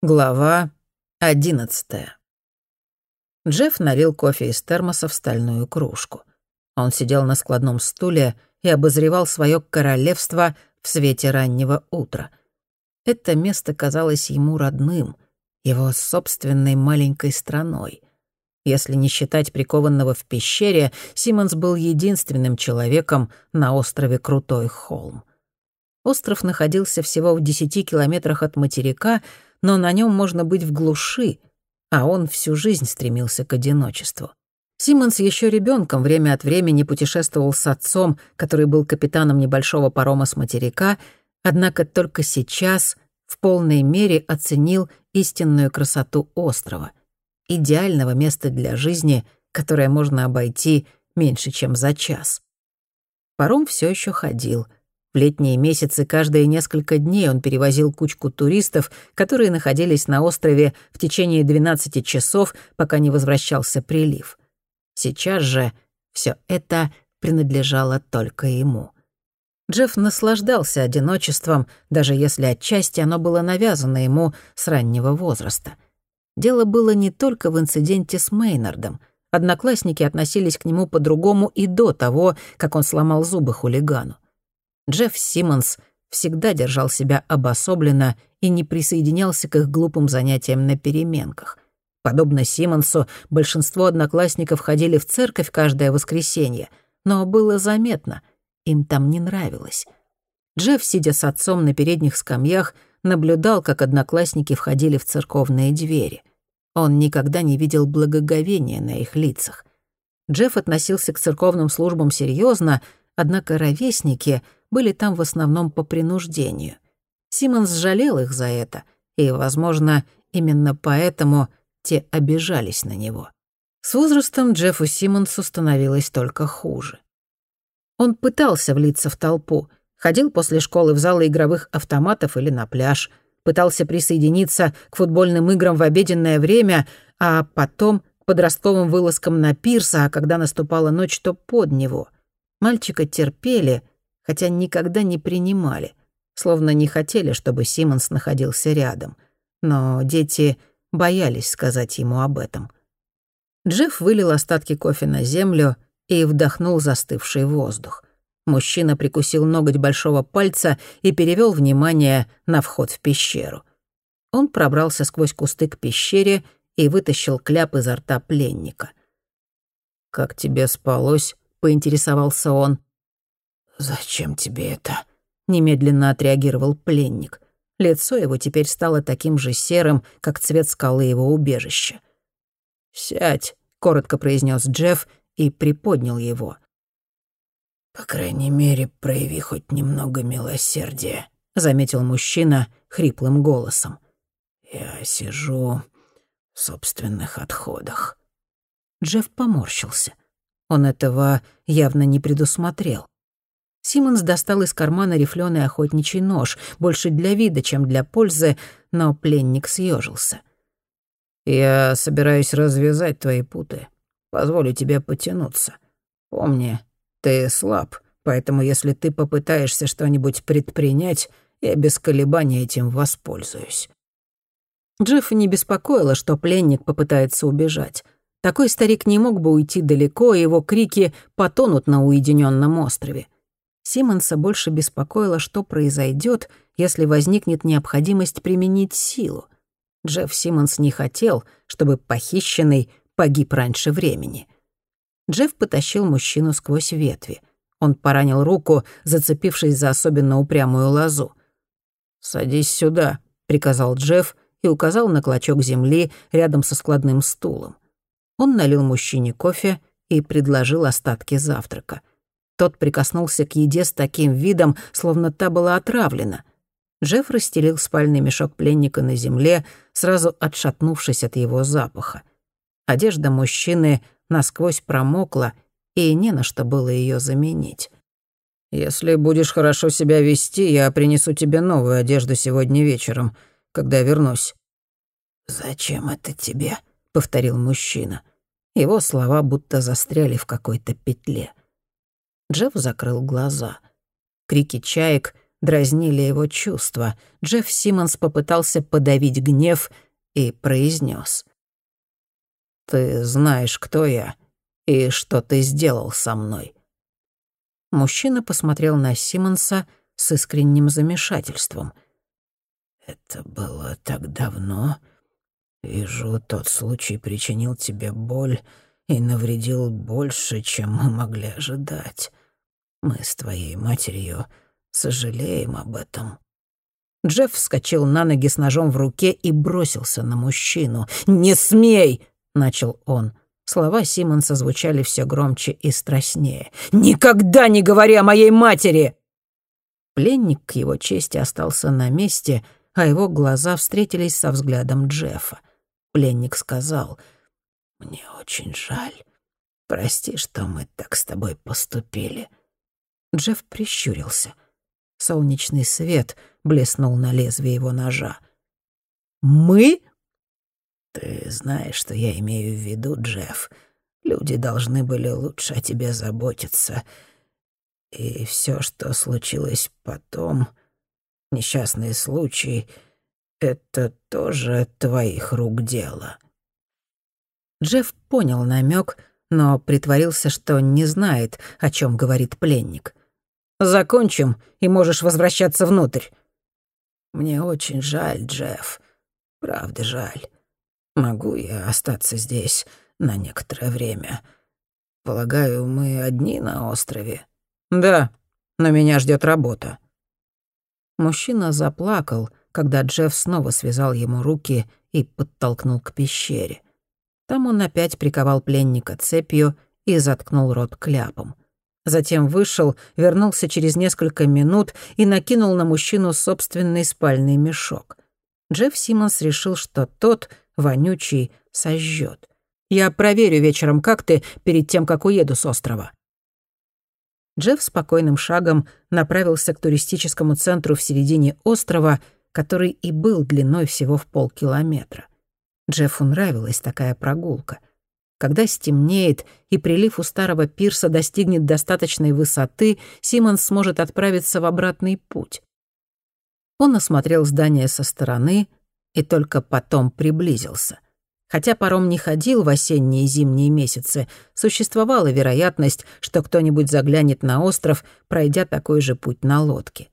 Глава одиннадцатая. Джефф налил кофе из термоса в стальную кружку. Он сидел на складном стуле и обозревал свое королевство в свете раннего утра. Это место казалось ему родным, его собственной маленькой страной. Если не считать прикованного в пещере, Симмонс был единственным человеком на острове Крутой холм. Остров находился всего в десяти километрах от материка — но на нем можно быть в глуши, а он всю жизнь стремился к одиночеству. Симмонс еще ребенком время от времени путешествовал с отцом, который был капитаном небольшого парома с материка, однако только сейчас в полной мере оценил истинную красоту острова, идеального места для жизни, которое можно обойти меньше, чем за час. Паром все еще ходил — в летние месяцы каждые несколько дней он перевозил кучку туристов, которые находились на острове в течение 12 часов, пока не возвращался прилив. Сейчас же все это принадлежало только ему. Джефф наслаждался одиночеством, даже если отчасти оно было навязано ему с раннего возраста. Дело было не только в инциденте с Мейнардом. Одноклассники относились к нему по-другому и до того, как он сломал зубы хулигану. Джефф Симмонс всегда держал себя обособленно и не присоединялся к их глупым занятиям на переменках. Подобно Симмонсу, большинство одноклассников ходили в церковь каждое воскресенье, но было заметно, им там не нравилось. Джефф, сидя с отцом на передних скамьях, наблюдал, как одноклассники входили в церковные двери. Он никогда не видел благоговения на их лицах. Джефф относился к церковным службам серьезно, однако ровесники — были там в основном по принуждению. Симмонс жалел их за это, и, возможно, именно поэтому те обижались на него. С возрастом Джеффу Симмонсу становилось только хуже. Он пытался влиться в толпу, ходил после школы в залы игровых автоматов или на пляж, пытался присоединиться к футбольным играм в обеденное время, а потом к подростковым вылазкам на пирса, а когда наступала ночь, то под него. Мальчика терпели, хотя никогда не принимали, словно не хотели, чтобы Симмонс находился рядом. Но дети боялись сказать ему об этом. Джефф вылил остатки кофе на землю и вдохнул застывший воздух. Мужчина прикусил ноготь большого пальца и перевел внимание на вход в пещеру. Он пробрался сквозь кусты к пещере и вытащил кляп изо рта пленника. «Как тебе спалось?» — поинтересовался он. «Зачем тебе это?» — немедленно отреагировал пленник. Лицо его теперь стало таким же серым, как цвет скалы его убежища. «Сядь», — коротко произнес Джефф и приподнял его. «По крайней мере, прояви хоть немного милосердия», — заметил мужчина хриплым голосом. «Я сижу в собственных отходах». Джефф поморщился. Он этого явно не предусмотрел. Симмонс достал из кармана рифленый охотничий нож, больше для вида, чем для пользы, но пленник съежился. «Я собираюсь развязать твои путы. Позволю тебе потянуться. Помни, ты слаб, поэтому если ты попытаешься что-нибудь предпринять, я без колебаний этим воспользуюсь». Джеффа не беспокоило, что пленник попытается убежать. Такой старик не мог бы уйти далеко, и его крики потонут на уединенном острове. Симмонса больше беспокоило, что произойдет, если возникнет необходимость применить силу. Джефф Симмонс не хотел, чтобы похищенный погиб раньше времени. Джефф потащил мужчину сквозь ветви. Он поранил руку, зацепившись за особенно упрямую лозу. «Садись сюда», — приказал Джефф и указал на клочок земли рядом со складным стулом. Он налил мужчине кофе и предложил остатки завтрака. Тот прикоснулся к еде с таким видом, словно та была отравлена. Джефф расстелил спальный мешок пленника на земле, сразу отшатнувшись от его запаха. Одежда мужчины насквозь промокла, и не на что было ее заменить. «Если будешь хорошо себя вести, я принесу тебе новую одежду сегодня вечером, когда вернусь». «Зачем это тебе?» — повторил мужчина. Его слова будто застряли в какой-то петле. Джефф закрыл глаза. Крики чаек дразнили его чувства. Джефф Симмонс попытался подавить гнев и произнес: «Ты знаешь, кто я и что ты сделал со мной». Мужчина посмотрел на Симмонса с искренним замешательством. «Это было так давно. Вижу, тот случай причинил тебе боль и навредил больше, чем мы могли ожидать. Мы с твоей матерью сожалеем об этом». Джефф вскочил на ноги с ножом в руке и бросился на мужчину. «Не смей!» — начал он. Слова Симонса звучали все громче и страстнее. «Никогда не говори о моей матери!» Пленник к его чести остался на месте, а его глаза встретились со взглядом Джеффа. Пленник сказал, «Мне очень жаль. Прости, что мы так с тобой поступили». Джефф прищурился. Солнечный свет блеснул на лезвие его ножа. «Мы?» «Ты знаешь, что я имею в виду, Джефф. Люди должны были лучше о тебе заботиться. И все, что случилось потом, несчастный случай, это тоже твоих рук дело». Джефф понял намек, но притворился, что не знает, о чем говорит пленник. «Закончим, и можешь возвращаться внутрь». «Мне очень жаль, Джефф. Правда жаль. Могу я остаться здесь на некоторое время? Полагаю, мы одни на острове?» «Да, но меня ждет работа». Мужчина заплакал, когда Джефф снова связал ему руки и подтолкнул к пещере. Там он опять приковал пленника цепью и заткнул рот кляпом. Затем вышел, вернулся через несколько минут и накинул на мужчину собственный спальный мешок. Джефф Симмонс решил, что тот, вонючий, сожжет. «Я проверю вечером, как ты, перед тем, как уеду с острова». Джефф спокойным шагом направился к туристическому центру в середине острова, который и был длиной всего в полкилометра. Джеффу нравилась такая прогулка. Когда стемнеет и прилив у старого пирса достигнет достаточной высоты, Симон сможет отправиться в обратный путь. Он осмотрел здание со стороны и только потом приблизился. Хотя паром не ходил в осенние и зимние месяцы, существовала вероятность, что кто-нибудь заглянет на остров, пройдя такой же путь на лодке.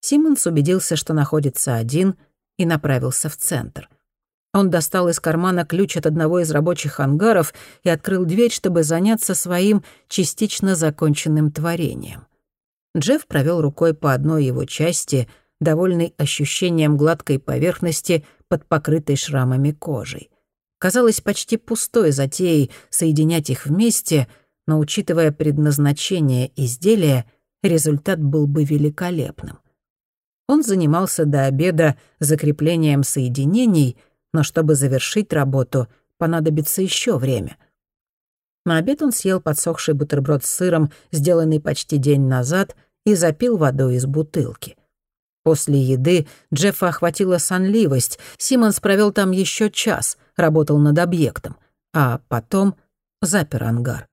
Симмонс убедился, что находится один, и направился в центр — он достал из кармана ключ от одного из рабочих ангаров и открыл дверь, чтобы заняться своим частично законченным творением. Джефф провел рукой по одной его части, довольный ощущением гладкой поверхности под покрытой шрамами кожей. Казалось почти пустой затеей соединять их вместе, но, учитывая предназначение изделия, результат был бы великолепным. Он занимался до обеда закреплением соединений — но чтобы завершить работу, понадобится еще время. На обед он съел подсохший бутерброд с сыром, сделанный почти день назад, и запил водой из бутылки. После еды Джеффа охватила сонливость. Симмонс провел там еще час, работал над объектом, а потом запер ангар.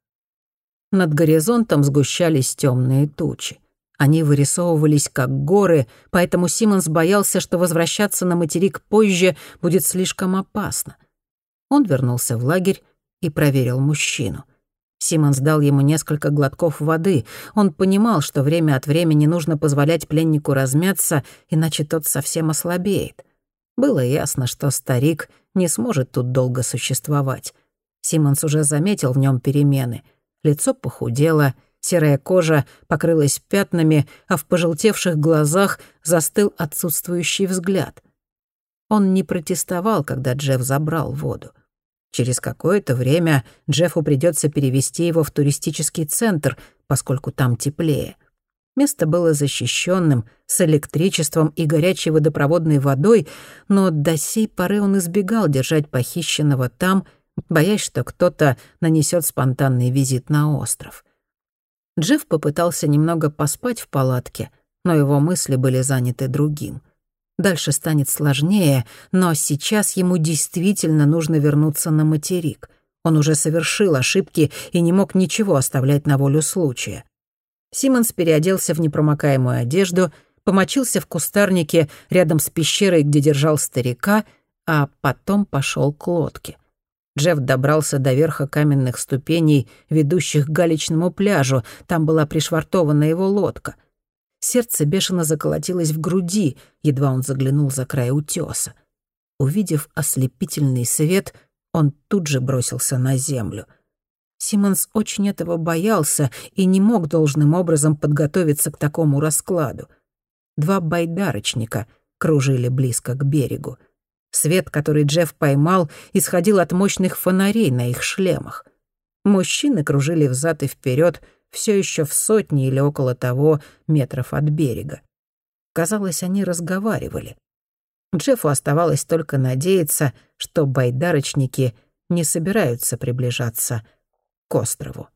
Над горизонтом сгущались темные тучи. Они вырисовывались как горы, поэтому Симмонс боялся, что возвращаться на материк позже будет слишком опасно. Он вернулся в лагерь и проверил мужчину. Симмонс дал ему несколько глотков воды. Он понимал, что время от времени нужно позволять пленнику размяться, иначе тот совсем ослабеет. Было ясно, что старик не сможет тут долго существовать. Симмонс уже заметил в нем перемены. Лицо похудело — Серая кожа покрылась пятнами, а в пожелтевших глазах застыл отсутствующий взгляд. Он не протестовал, когда Джефф забрал воду. Через какое-то время Джеффу придется перевести его в туристический центр, поскольку там теплее. Место было защищенным, с электричеством и горячей водопроводной водой, но до сей поры он избегал держать похищенного там, боясь, что кто-то нанесет спонтанный визит на остров. Джефф попытался немного поспать в палатке, но его мысли были заняты другим. Дальше станет сложнее, но сейчас ему действительно нужно вернуться на материк. Он уже совершил ошибки и не мог ничего оставлять на волю случая. Симмонс переоделся в непромокаемую одежду, помочился в кустарнике рядом с пещерой, где держал старика, а потом пошел к лодке. Джефф добрался до верха каменных ступеней, ведущих к галечному пляжу. Там была пришвартована его лодка. Сердце бешено заколотилось в груди, едва он заглянул за край утеса. Увидев ослепительный свет, он тут же бросился на землю. Симмонс очень этого боялся и не мог должным образом подготовиться к такому раскладу. Два байдарочника кружили близко к берегу. Свет, который Джефф поймал, исходил от мощных фонарей на их шлемах. Мужчины кружили взад и вперед, все еще в сотни или около того метров от берега. Казалось, они разговаривали. Джеффу оставалось только надеяться, что байдарочники не собираются приближаться к острову.